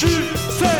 J, C.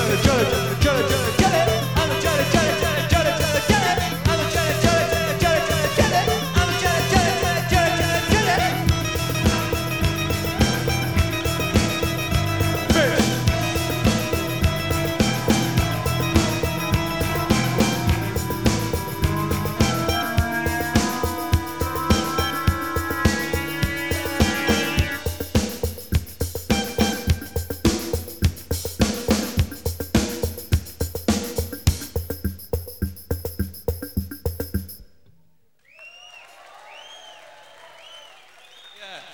judge, judge, judge, judge.